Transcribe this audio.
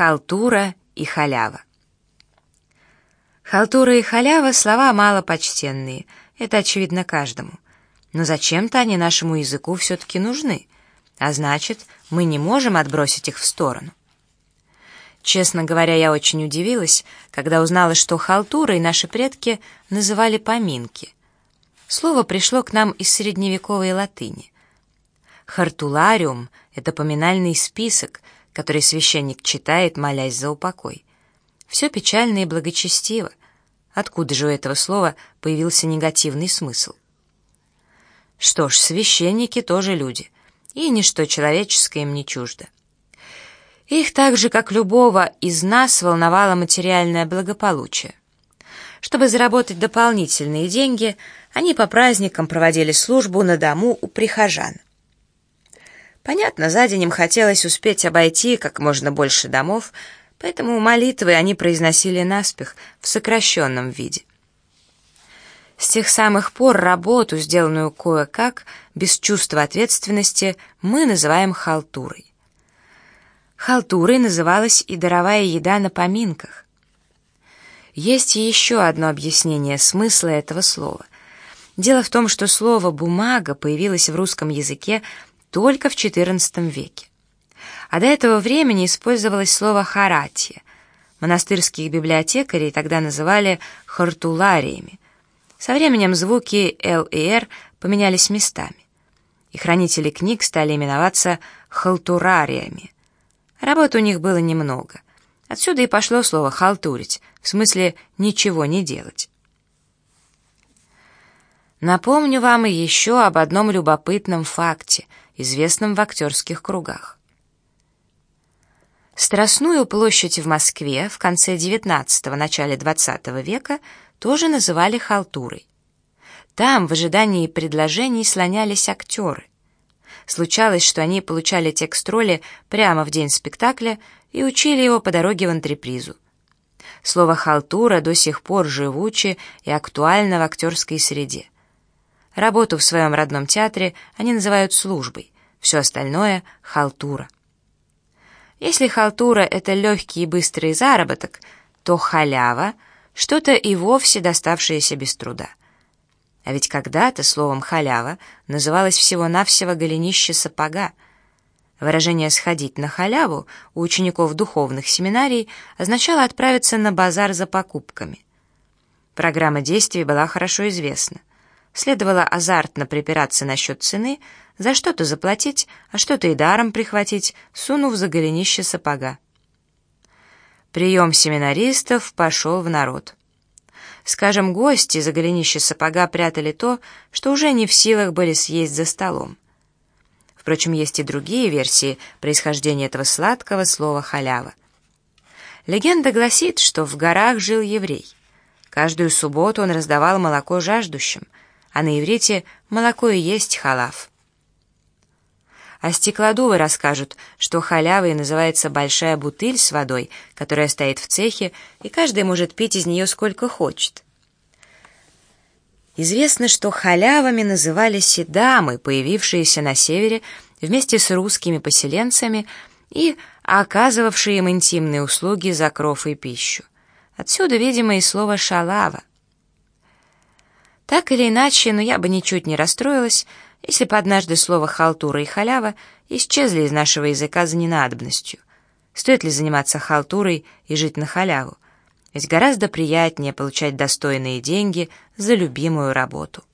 Халтура и халява. Халтура и халява — слова малопочтенные, это очевидно каждому. Но зачем-то они нашему языку все-таки нужны, а значит, мы не можем отбросить их в сторону. Честно говоря, я очень удивилась, когда узнала, что халтурой наши предки называли поминки. Слово пришло к нам из средневековой латыни. Хартулариум — это поминальный список — который священник читает, молясь за упокой. Все печально и благочестиво. Откуда же у этого слова появился негативный смысл? Что ж, священники тоже люди, и ничто человеческое им не чуждо. Их так же, как любого из нас, волновало материальное благополучие. Чтобы заработать дополнительные деньги, они по праздникам проводили службу на дому у прихожан. Понятно, за день им хотелось успеть обойти как можно больше домов, поэтому молитвы они произносили наспех, в сокращенном виде. С тех самых пор работу, сделанную кое-как, без чувства ответственности, мы называем халтурой. Халтурой называлась и даровая еда на поминках. Есть еще одно объяснение смысла этого слова. Дело в том, что слово «бумага» появилось в русском языке только в XIV веке. А до этого времени использовалось слово «харатия». Монастырских библиотекарей тогда называли хартулариями. Со временем звуки «л» и «р» поменялись местами. И хранители книг стали именоваться халтурариями. Работы у них было немного. Отсюда и пошло слово «халтурить», в смысле «ничего не делать». Напомню вам еще об одном любопытном факте — известным в актерских кругах. Страстную площадь в Москве в конце XIX – начале XX века тоже называли халтурой. Там в ожидании предложений слонялись актеры. Случалось, что они получали текст роли прямо в день спектакля и учили его по дороге в антрепризу. Слово «халтура» до сих пор живуче и актуально в актерской среде. Работу в своем родном театре они называют службой, все остальное — халтура. Если халтура — это легкий и быстрый заработок, то халява — что-то и вовсе доставшееся без труда. А ведь когда-то словом «халява» называлось всего-навсего голенище сапога. Выражение «сходить на халяву» у учеников духовных семинарий означало отправиться на базар за покупками. Программа действий была хорошо известна. Следовало азартно припираться насчет цены, за что-то заплатить, а что-то и даром прихватить, сунув за голенище сапога. Прием семинаристов пошел в народ. Скажем, гости за голенище сапога прятали то, что уже не в силах были съесть за столом. Впрочем, есть и другие версии происхождения этого сладкого слова «халява». Легенда гласит, что в горах жил еврей. Каждую субботу он раздавал молоко жаждущим — а на иврите молоко и есть халав. А стеклодувы расскажут, что халявой называется большая бутыль с водой, которая стоит в цехе, и каждый может пить из нее сколько хочет. Известно, что халявами назывались и дамы, появившиеся на севере вместе с русскими поселенцами и оказывавшие им интимные услуги за кров и пищу. Отсюда, видимо, и слово «шалава». Так или иначе, но я бы ничуть не расстроилась, если бы однажды слово «халтура» и «халява» исчезли из нашего языка за ненадобностью. Стоит ли заниматься халтурой и жить на халяву? Ведь гораздо приятнее получать достойные деньги за любимую работу.